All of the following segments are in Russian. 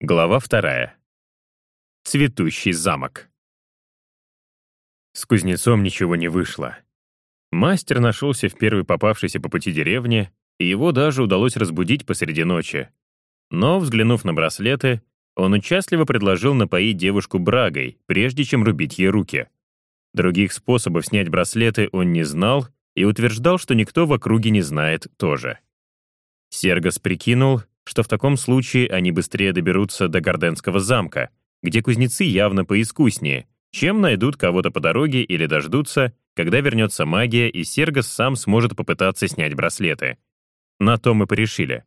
Глава вторая. Цветущий замок. С кузнецом ничего не вышло. Мастер нашелся в первой попавшейся по пути деревне, и его даже удалось разбудить посреди ночи. Но, взглянув на браслеты, он участливо предложил напоить девушку брагой, прежде чем рубить ей руки. Других способов снять браслеты он не знал и утверждал, что никто в округе не знает тоже. Сергос прикинул, что в таком случае они быстрее доберутся до Горденского замка, где кузнецы явно поискуснее, чем найдут кого-то по дороге или дождутся, когда вернется магия, и Сергос сам сможет попытаться снять браслеты. На то мы порешили.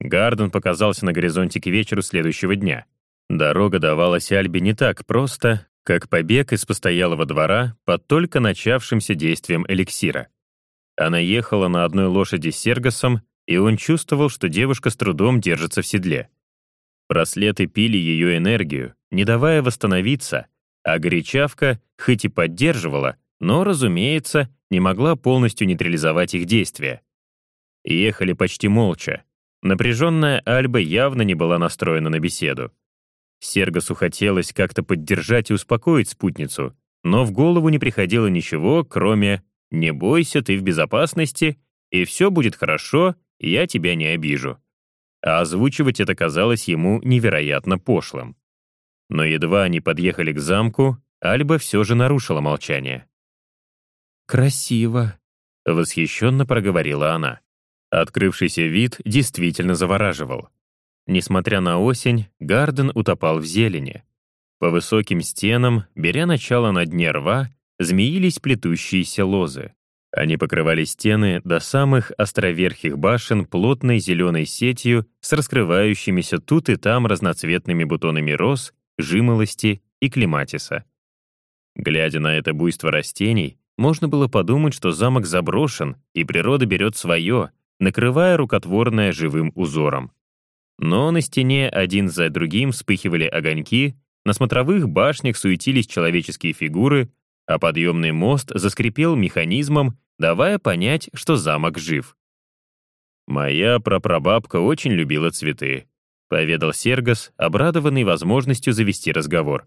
Гарден показался на горизонте к вечеру следующего дня. Дорога давалась Альбе не так просто, как побег из постоялого двора под только начавшимся действием эликсира. Она ехала на одной лошади с Сергосом, и он чувствовал, что девушка с трудом держится в седле. Браслеты пили ее энергию, не давая восстановиться, а горячавка, хоть и поддерживала, но, разумеется, не могла полностью нейтрализовать их действия. Ехали почти молча. Напряженная Альба явно не была настроена на беседу. Сергосу хотелось как-то поддержать и успокоить спутницу, но в голову не приходило ничего, кроме «не бойся, ты в безопасности, и все будет хорошо, я тебя не обижу». А озвучивать это казалось ему невероятно пошлым. Но едва они подъехали к замку, Альба все же нарушила молчание. «Красиво», — восхищенно проговорила она. Открывшийся вид действительно завораживал. Несмотря на осень, Гарден утопал в зелени. По высоким стенам, беря начало на дне рва, змеились плетущиеся лозы. Они покрывали стены до самых островерхих башен плотной зеленой сетью с раскрывающимися тут и там разноцветными бутонами роз, жимолости и клематиса. Глядя на это буйство растений, можно было подумать, что замок заброшен, и природа берет свое, накрывая рукотворное живым узором. Но на стене один за другим вспыхивали огоньки, на смотровых башнях суетились человеческие фигуры, а подъемный мост заскрипел механизмом, давая понять, что замок жив. «Моя прапрабабка очень любила цветы», — поведал Сергос, обрадованный возможностью завести разговор.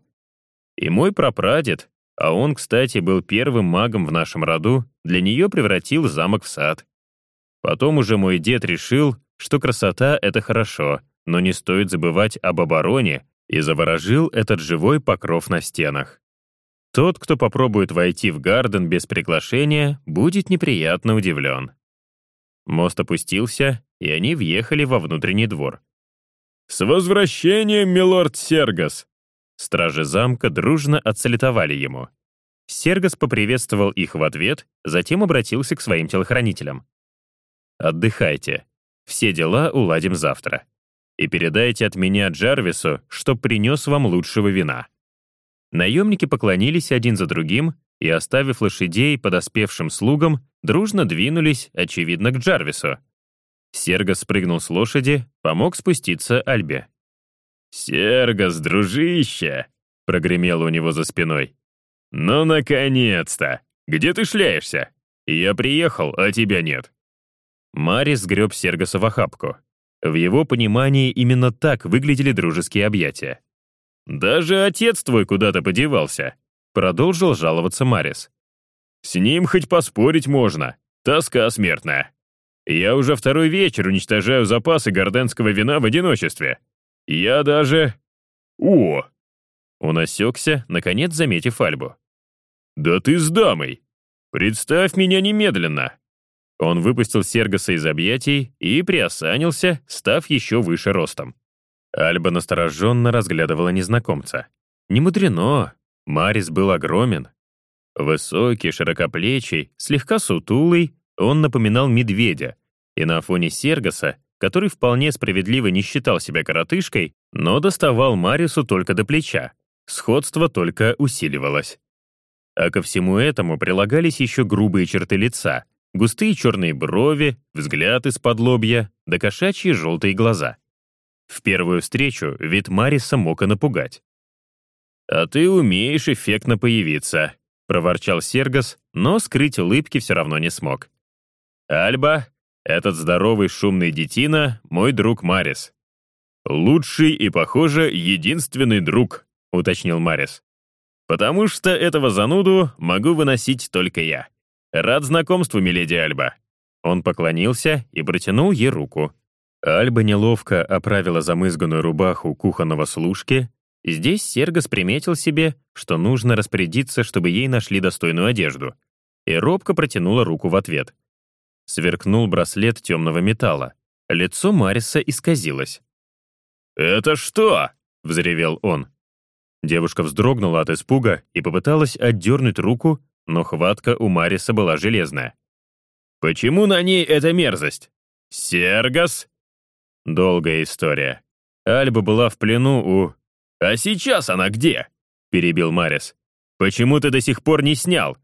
«И мой прапрадед, а он, кстати, был первым магом в нашем роду, для нее превратил замок в сад. Потом уже мой дед решил, что красота — это хорошо, но не стоит забывать об обороне, и заворожил этот живой покров на стенах. Тот, кто попробует войти в Гарден без приглашения, будет неприятно удивлен. Мост опустился, и они въехали во внутренний двор. «С возвращением, милорд Сергас!» Стражи замка дружно отсалютовали ему. Сергас поприветствовал их в ответ, затем обратился к своим телохранителям. «Отдыхайте. Все дела уладим завтра. И передайте от меня Джарвису, что принес вам лучшего вина». Наемники поклонились один за другим и, оставив лошадей подоспевшим слугам, дружно двинулись, очевидно, к Джарвису. Сергас спрыгнул с лошади, помог спуститься Альбе. «Сергас, дружище!» — прогремело у него за спиной. «Ну, наконец-то! Где ты шляешься? Я приехал, а тебя нет». Марис сгреб Сергаса в охапку. В его понимании именно так выглядели дружеские объятия. «Даже отец твой куда-то подевался», — продолжил жаловаться Марис. «С ним хоть поспорить можно. Тоска смертная. Я уже второй вечер уничтожаю запасы горденского вина в одиночестве. Я даже... О!» Он осекся, наконец заметив Альбу. «Да ты с дамой! Представь меня немедленно!» Он выпустил Сергаса из объятий и приосанился, став еще выше ростом. Альба настороженно разглядывала незнакомца. Не мудрено, Марис был огромен. Высокий, широкоплечий, слегка сутулый, он напоминал медведя, и на фоне Сергаса, который вполне справедливо не считал себя коротышкой, но доставал Марису только до плеча, сходство только усиливалось. А ко всему этому прилагались еще грубые черты лица, густые черные брови, взгляд из-под лобья, да кошачьи желтые глаза. В первую встречу вид Мариса мог и напугать. «А ты умеешь эффектно появиться», — проворчал Сергас, но скрыть улыбки все равно не смог. «Альба, этот здоровый шумный детина — мой друг Марис». «Лучший и, похоже, единственный друг», — уточнил Марис. «Потому что этого зануду могу выносить только я. Рад знакомству, миледи Альба». Он поклонился и протянул ей руку. Альба неловко оправила замызганную рубаху кухонного служки. Здесь Сергос приметил себе, что нужно распорядиться, чтобы ей нашли достойную одежду, и робко протянула руку в ответ. Сверкнул браслет темного металла. Лицо Мариса исказилось. «Это что?» — взревел он. Девушка вздрогнула от испуга и попыталась отдернуть руку, но хватка у Мариса была железная. «Почему на ней эта мерзость? Сергас?» Долгая история. Альба была в плену у... «А сейчас она где?» — перебил Марис. «Почему ты до сих пор не снял?»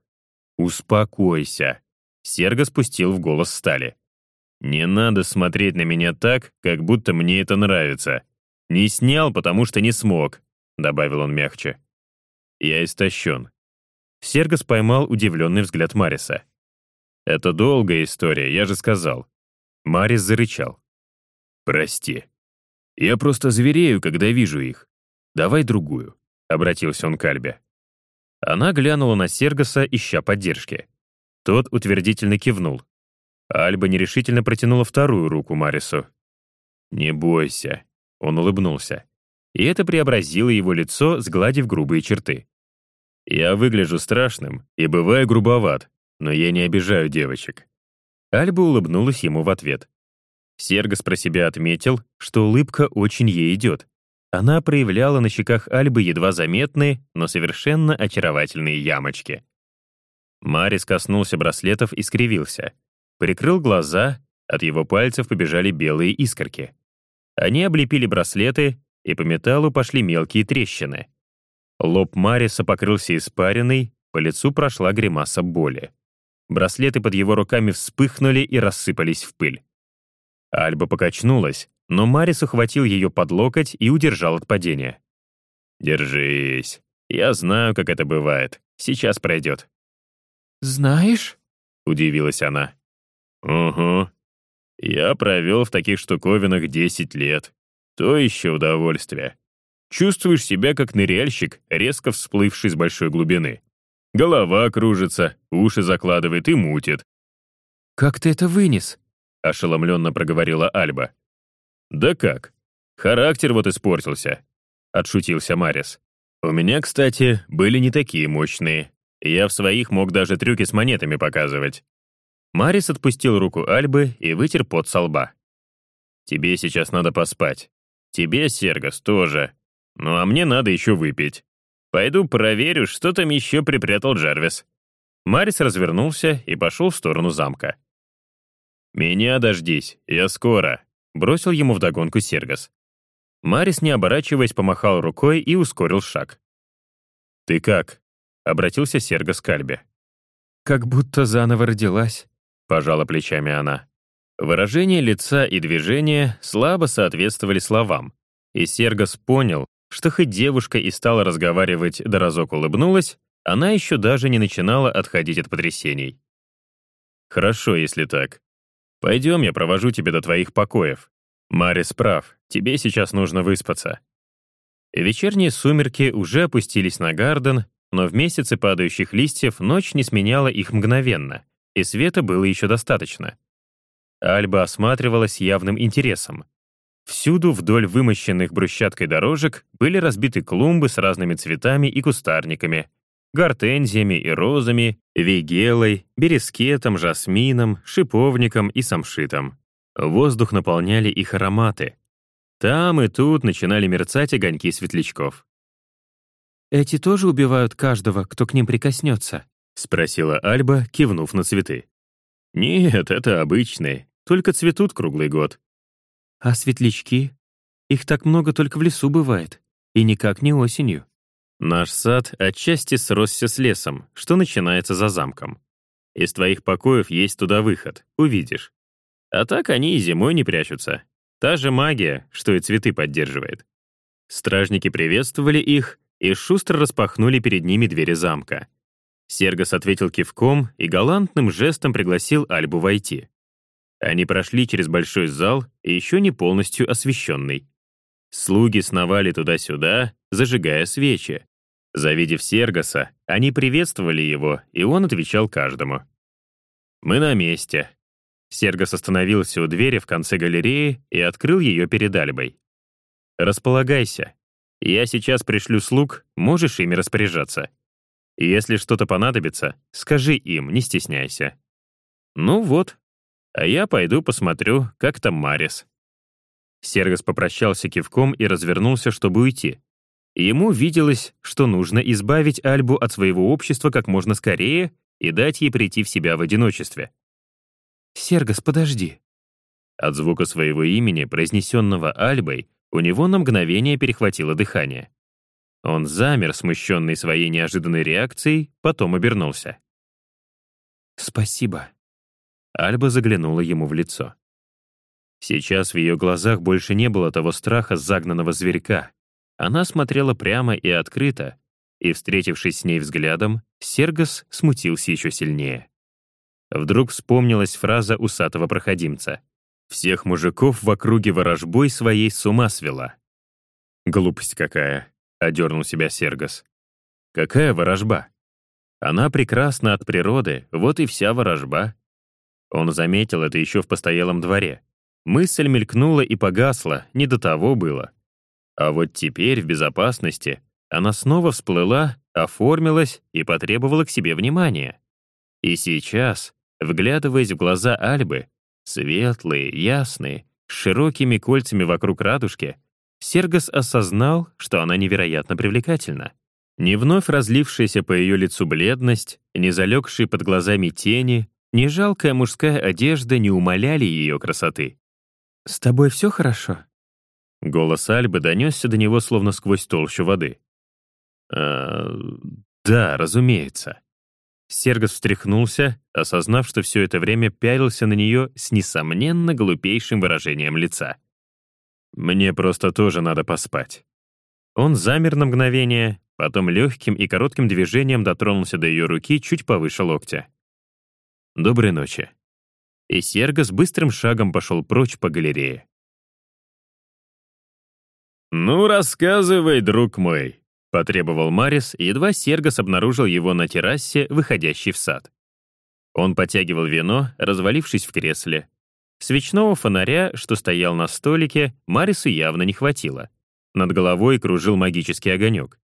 «Успокойся», — Серго спустил в голос стали. «Не надо смотреть на меня так, как будто мне это нравится. Не снял, потому что не смог», — добавил он мягче. «Я истощен». Сергос поймал удивленный взгляд Мариса. «Это долгая история, я же сказал». Марис зарычал. «Прости. Я просто зверею, когда вижу их. Давай другую», — обратился он к Альбе. Она глянула на Сергоса, ища поддержки. Тот утвердительно кивнул. Альба нерешительно протянула вторую руку Марису. «Не бойся», — он улыбнулся. И это преобразило его лицо, сгладив грубые черты. «Я выгляжу страшным и бываю грубоват, но я не обижаю девочек». Альба улыбнулась ему в ответ. Сергос про себя отметил, что улыбка очень ей идет. Она проявляла на щеках Альбы едва заметные, но совершенно очаровательные ямочки. Марис коснулся браслетов и скривился. Прикрыл глаза, от его пальцев побежали белые искорки. Они облепили браслеты, и по металлу пошли мелкие трещины. Лоб Мариса покрылся испариной, по лицу прошла гримаса боли. Браслеты под его руками вспыхнули и рассыпались в пыль. Альба покачнулась, но Марис ухватил ее под локоть и удержал от падения. «Держись. Я знаю, как это бывает. Сейчас пройдет». «Знаешь?» — удивилась она. «Угу. Я провел в таких штуковинах 10 лет. То еще удовольствие. Чувствуешь себя как ныряльщик, резко всплывший с большой глубины. Голова кружится, уши закладывает и мутит. «Как ты это вынес?» — ошеломленно проговорила Альба. «Да как? Характер вот испортился», — отшутился Марис. «У меня, кстати, были не такие мощные. Я в своих мог даже трюки с монетами показывать». Марис отпустил руку Альбы и вытер пот со лба. «Тебе сейчас надо поспать. Тебе, Сергос, тоже. Ну а мне надо еще выпить. Пойду проверю, что там еще припрятал Джарвис». Марис развернулся и пошел в сторону замка. «Меня дождись, я скоро», — бросил ему вдогонку Сергос. Марис, не оборачиваясь, помахал рукой и ускорил шаг. «Ты как?» — обратился Сергос к Альбе. «Как будто заново родилась», — пожала плечами она. Выражение лица и движения слабо соответствовали словам, и Сергос понял, что хоть девушка и стала разговаривать, да разок улыбнулась, она еще даже не начинала отходить от потрясений. «Хорошо, если так. Пойдем, я провожу тебя до твоих покоев. Марис прав, тебе сейчас нужно выспаться». Вечерние сумерки уже опустились на Гарден, но в месяце падающих листьев ночь не сменяла их мгновенно, и света было еще достаточно. Альба осматривалась явным интересом. Всюду вдоль вымощенных брусчаткой дорожек были разбиты клумбы с разными цветами и кустарниками, гортензиями и розами, вигелой, берескетом, жасмином, шиповником и самшитом. Воздух наполняли их ароматы. Там и тут начинали мерцать огоньки светлячков. «Эти тоже убивают каждого, кто к ним прикоснется?» — спросила Альба, кивнув на цветы. «Нет, это обычные, только цветут круглый год». «А светлячки? Их так много только в лесу бывает, и никак не осенью». Наш сад отчасти сросся с лесом, что начинается за замком. Из твоих покоев есть туда выход, увидишь. А так они и зимой не прячутся. Та же магия, что и цветы поддерживает. Стражники приветствовали их и шустро распахнули перед ними двери замка. Сергос ответил кивком и галантным жестом пригласил Альбу войти. Они прошли через большой зал, еще не полностью освещенный. Слуги сновали туда-сюда, зажигая свечи. Завидев Сергоса, они приветствовали его, и он отвечал каждому. «Мы на месте». Сергос остановился у двери в конце галереи и открыл ее перед Альбой. «Располагайся. Я сейчас пришлю слуг, можешь ими распоряжаться. Если что-то понадобится, скажи им, не стесняйся». «Ну вот. А я пойду посмотрю, как там Марис». Сергос попрощался кивком и развернулся, чтобы уйти. Ему виделось, что нужно избавить Альбу от своего общества как можно скорее и дать ей прийти в себя в одиночестве. «Сергос, подожди». От звука своего имени, произнесенного Альбой, у него на мгновение перехватило дыхание. Он замер, смущенный своей неожиданной реакцией, потом обернулся. «Спасибо». Альба заглянула ему в лицо. Сейчас в ее глазах больше не было того страха загнанного зверька. Она смотрела прямо и открыто, и, встретившись с ней взглядом, Сергос смутился еще сильнее. Вдруг вспомнилась фраза усатого проходимца. «Всех мужиков в округе ворожбой своей с ума свела». «Глупость какая», — одернул себя Сергос. «Какая ворожба? Она прекрасна от природы, вот и вся ворожба». Он заметил это еще в постоялом дворе. Мысль мелькнула и погасла, не до того было. А вот теперь, в безопасности, она снова всплыла, оформилась и потребовала к себе внимания. И сейчас, вглядываясь в глаза Альбы, светлые, ясные, с широкими кольцами вокруг радужки, Сергос осознал, что она невероятно привлекательна. Не вновь разлившаяся по ее лицу бледность, не залегшие под глазами тени, ни жалкая мужская одежда не умаляли ее красоты. «С тобой все хорошо?» Голос Альбы донесся до него словно сквозь толщу воды. «А, да, разумеется». Сергос встряхнулся, осознав, что все это время пялился на нее с несомненно глупейшим выражением лица. «Мне просто тоже надо поспать». Он замер на мгновение, потом легким и коротким движением дотронулся до ее руки чуть повыше локтя. «Доброй ночи» и Сергос быстрым шагом пошел прочь по галерее. «Ну, рассказывай, друг мой», — потребовал Марис, едва Сергос обнаружил его на террасе, выходящей в сад. Он потягивал вино, развалившись в кресле. Свечного фонаря, что стоял на столике, Марису явно не хватило. Над головой кружил магический огонек.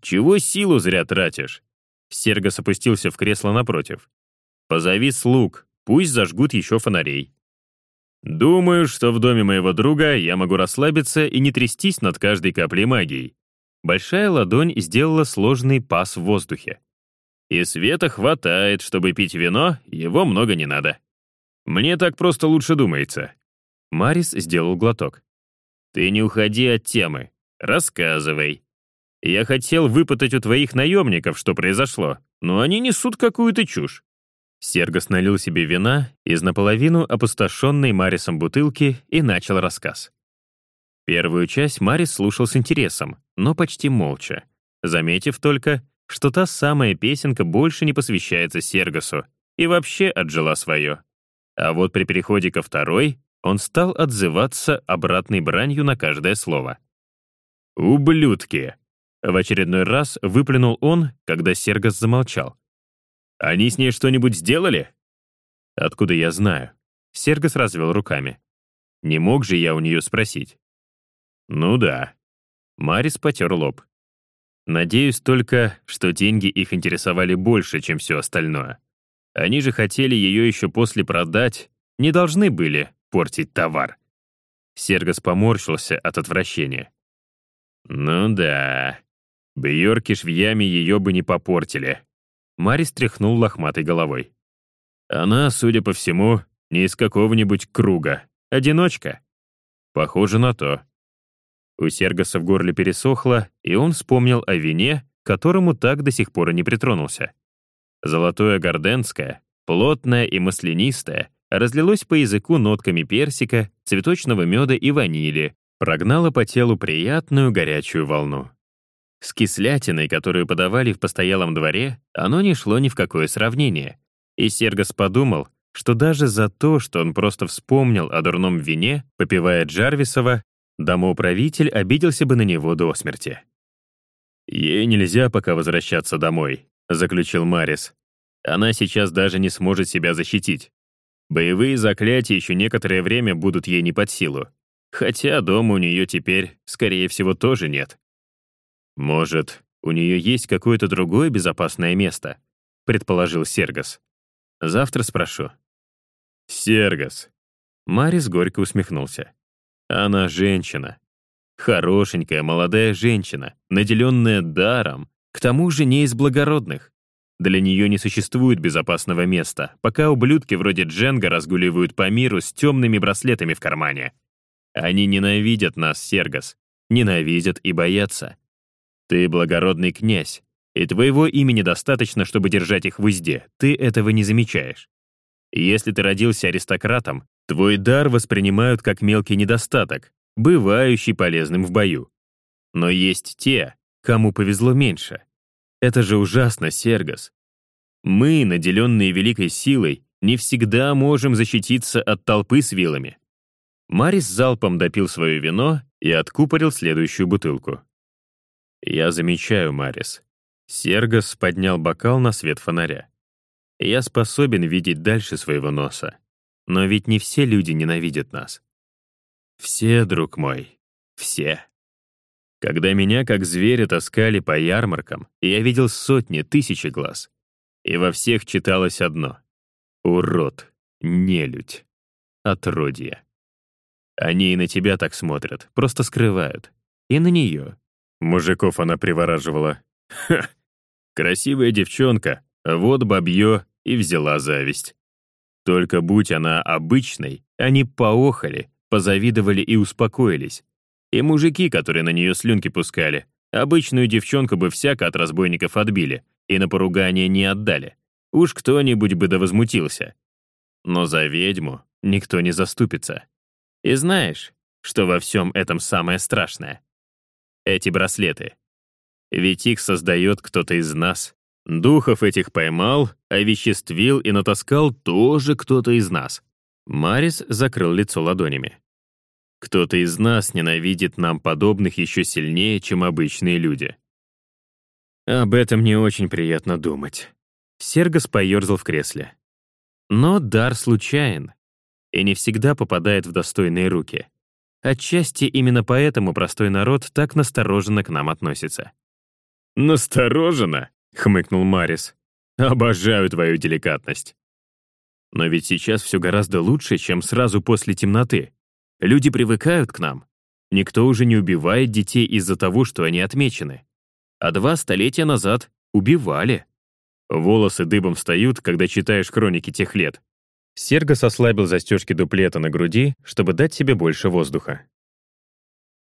«Чего силу зря тратишь?» Сергос опустился в кресло напротив. «Позови слуг, Пусть зажгут еще фонарей. Думаю, что в доме моего друга я могу расслабиться и не трястись над каждой каплей магии. Большая ладонь сделала сложный пас в воздухе. И света хватает, чтобы пить вино, его много не надо. Мне так просто лучше думается. Марис сделал глоток. Ты не уходи от темы. Рассказывай. Я хотел выпытать у твоих наемников, что произошло, но они несут какую-то чушь. Сергос налил себе вина из наполовину опустошенной Марисом бутылки и начал рассказ. Первую часть Марис слушал с интересом, но почти молча, заметив только, что та самая песенка больше не посвящается Сергосу и вообще отжила свое. А вот при переходе ко второй он стал отзываться обратной бранью на каждое слово. «Ублюдки!» В очередной раз выплюнул он, когда Сергос замолчал. Они с ней что-нибудь сделали? Откуда я знаю? Сергос развел руками. Не мог же я у нее спросить. Ну да. Марис потер лоб. Надеюсь только, что деньги их интересовали больше, чем все остальное. Они же хотели ее еще после продать, не должны были портить товар. Сергос поморщился от отвращения. Ну да, Бьорки швьями ее бы не попортили. Марис тряхнул лохматой головой. Она, судя по всему, не из какого-нибудь круга. Одиночка. Похоже на то. У Сергоса в горле пересохло, и он вспомнил о вине, к которому так до сих пор и не притронулся. Золотое горденское, плотное и маслянистое, разлилось по языку нотками персика, цветочного меда и ванили, прогнало по телу приятную горячую волну. С кислятиной, которую подавали в постоялом дворе, оно не шло ни в какое сравнение. И Сергос подумал, что даже за то, что он просто вспомнил о дурном вине, попивая Джарвисова, домоуправитель обиделся бы на него до смерти. «Ей нельзя пока возвращаться домой», — заключил Марис. «Она сейчас даже не сможет себя защитить. Боевые заклятия еще некоторое время будут ей не под силу. Хотя дома у нее теперь, скорее всего, тоже нет. Может, у нее есть какое-то другое безопасное место, предположил Сергас. Завтра спрошу. Сергас. Марис горько усмехнулся. Она женщина. Хорошенькая молодая женщина, наделенная даром, к тому же не из благородных. Для нее не существует безопасного места, пока ублюдки вроде Дженга разгуливают по миру с темными браслетами в кармане. Они ненавидят нас, Сергас. Ненавидят и боятся. Ты благородный князь, и твоего имени достаточно, чтобы держать их в узде. Ты этого не замечаешь. Если ты родился аристократом, твой дар воспринимают как мелкий недостаток, бывающий полезным в бою. Но есть те, кому повезло меньше. Это же ужасно, Сергас. Мы, наделенные великой силой, не всегда можем защититься от толпы с вилами. Марис залпом допил свое вино и откупорил следующую бутылку. «Я замечаю, Марис». Сергас поднял бокал на свет фонаря. «Я способен видеть дальше своего носа. Но ведь не все люди ненавидят нас. Все, друг мой, все. Когда меня как зверя таскали по ярмаркам, я видел сотни, тысячи глаз. И во всех читалось одно — урод, нелюдь, отродье. Они и на тебя так смотрят, просто скрывают. И на нее. Мужиков она привораживала. Ха! Красивая девчонка, вот бабье и взяла зависть. Только будь она обычной, они поохали, позавидовали и успокоились. И мужики, которые на нее слюнки пускали, обычную девчонку бы всяко от разбойников отбили и на поругание не отдали. Уж кто-нибудь бы да возмутился. Но за ведьму никто не заступится. И знаешь, что во всем этом самое страшное? Эти браслеты. Ведь их создает кто-то из нас. Духов этих поймал, овеществил и натаскал тоже кто-то из нас. Марис закрыл лицо ладонями. Кто-то из нас ненавидит нам подобных еще сильнее, чем обычные люди. Об этом не очень приятно думать. Сергос поерзал в кресле. Но дар случайен и не всегда попадает в достойные руки. Отчасти именно поэтому простой народ так настороженно к нам относится. «Настороженно?» — хмыкнул Марис. «Обожаю твою деликатность». Но ведь сейчас все гораздо лучше, чем сразу после темноты. Люди привыкают к нам. Никто уже не убивает детей из-за того, что они отмечены. А два столетия назад убивали. Волосы дыбом встают, когда читаешь хроники тех лет. Сергос ослабил застежки дуплета на груди, чтобы дать себе больше воздуха.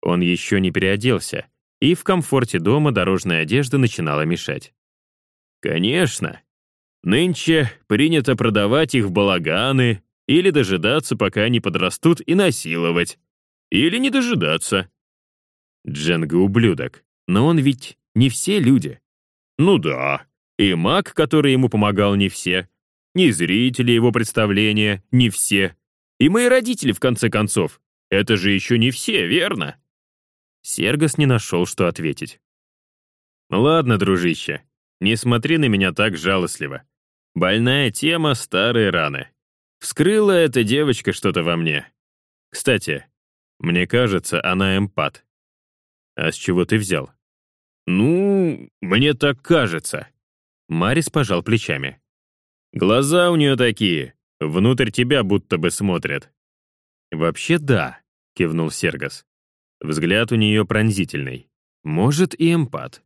Он еще не переоделся, и в комфорте дома дорожная одежда начинала мешать. Конечно. Нынче принято продавать их в балаганы или дожидаться, пока они подрастут, и насиловать. Или не дожидаться. Дженга — ублюдок, но он ведь не все люди. Ну да, и маг, который ему помогал, не все — ни зрители его представления, не все. И мои родители, в конце концов. Это же еще не все, верно?» Сергос не нашел, что ответить. «Ладно, дружище, не смотри на меня так жалостливо. Больная тема — старые раны. Вскрыла эта девочка что-то во мне. Кстати, мне кажется, она эмпат. А с чего ты взял? Ну, мне так кажется. Марис пожал плечами. Глаза у нее такие, внутрь тебя будто бы смотрят. Вообще да, кивнул Сергас. Взгляд у нее пронзительный. Может, и эмпат.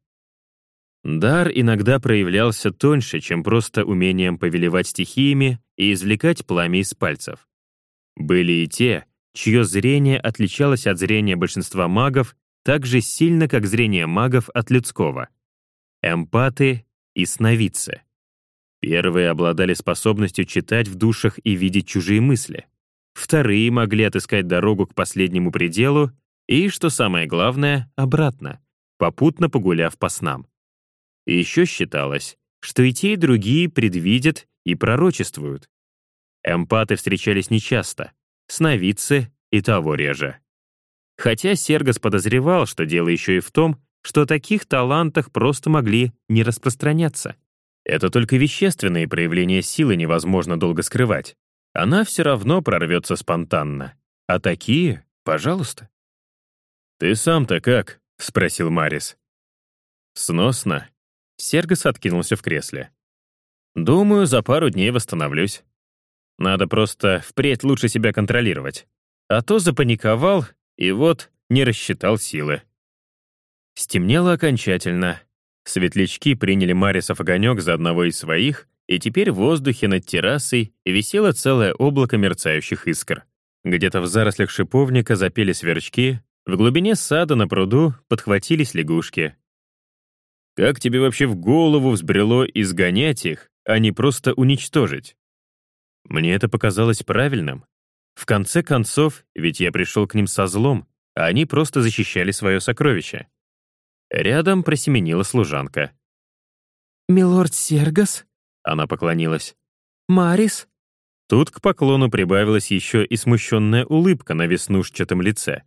Дар иногда проявлялся тоньше, чем просто умением повелевать стихиями и извлекать пламя из пальцев. Были и те, чье зрение отличалось от зрения большинства магов так же сильно, как зрение магов от людского. Эмпаты и сновидцы. Первые обладали способностью читать в душах и видеть чужие мысли. Вторые могли отыскать дорогу к последнему пределу и, что самое главное, обратно, попутно погуляв по снам. И еще считалось, что и те, и другие предвидят и пророчествуют. Эмпаты встречались нечасто, сновидцы и того реже. Хотя Сергос подозревал, что дело еще и в том, что о таких талантах просто могли не распространяться. Это только вещественные проявления силы невозможно долго скрывать. Она все равно прорвется спонтанно. А такие — пожалуйста. «Ты сам-то как?» — спросил Марис. «Сносно». Сергос откинулся в кресле. «Думаю, за пару дней восстановлюсь. Надо просто впредь лучше себя контролировать. А то запаниковал и вот не рассчитал силы». Стемнело окончательно. Светлячки приняли Марисов огонек за одного из своих, и теперь в воздухе над террасой висело целое облако мерцающих искр. Где-то в зарослях шиповника запели сверчки, в глубине сада на пруду подхватились лягушки. Как тебе вообще в голову взбрело изгонять их, а не просто уничтожить? Мне это показалось правильным. В конце концов, ведь я пришел к ним со злом, а они просто защищали свое сокровище. Рядом просеменила служанка. «Милорд Сергас?» Она поклонилась. «Марис?» Тут к поклону прибавилась еще и смущенная улыбка на веснушчатом лице.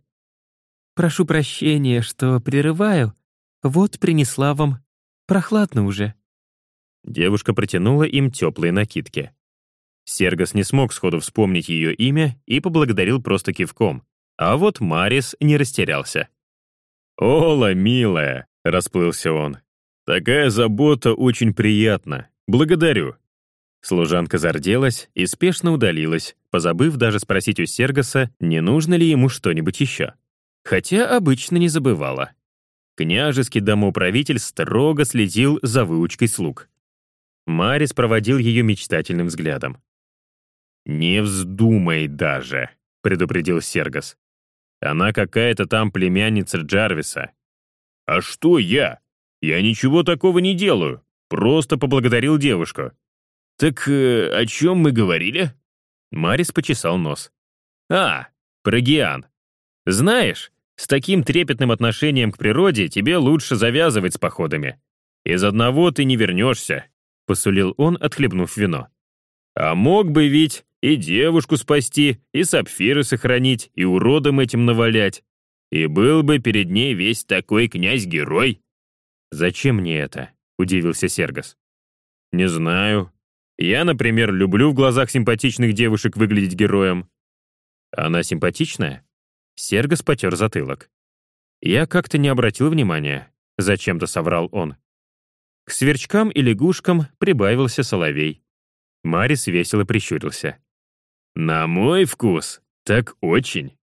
«Прошу прощения, что прерываю. Вот принесла вам. Прохладно уже». Девушка протянула им теплые накидки. Сергас не смог сходу вспомнить ее имя и поблагодарил просто кивком. А вот Марис не растерялся. «Ола, милая!» — расплылся он. «Такая забота очень приятна. Благодарю». Служанка зарделась и спешно удалилась, позабыв даже спросить у Сергаса, не нужно ли ему что-нибудь еще. Хотя обычно не забывала. Княжеский домоуправитель строго следил за выучкой слуг. Марис проводил ее мечтательным взглядом. «Не вздумай даже», — предупредил Сергас. Она какая-то там племянница Джарвиса. А что я? Я ничего такого не делаю. Просто поблагодарил девушку. Так э, о чем мы говорили? Марис почесал нос. А, про Гиан. Знаешь, с таким трепетным отношением к природе тебе лучше завязывать с походами. Из одного ты не вернешься, посулил он, отхлебнув вино. А мог бы ведь и девушку спасти, и сапфиры сохранить, и уродом этим навалять. И был бы перед ней весь такой князь-герой. «Зачем мне это?» — удивился Сергас. «Не знаю. Я, например, люблю в глазах симпатичных девушек выглядеть героем». «Она симпатичная?» Сергас потер затылок. «Я как-то не обратил внимания», — зачем-то соврал он. К сверчкам и лягушкам прибавился соловей. Марис весело прищурился. «На мой вкус, так очень».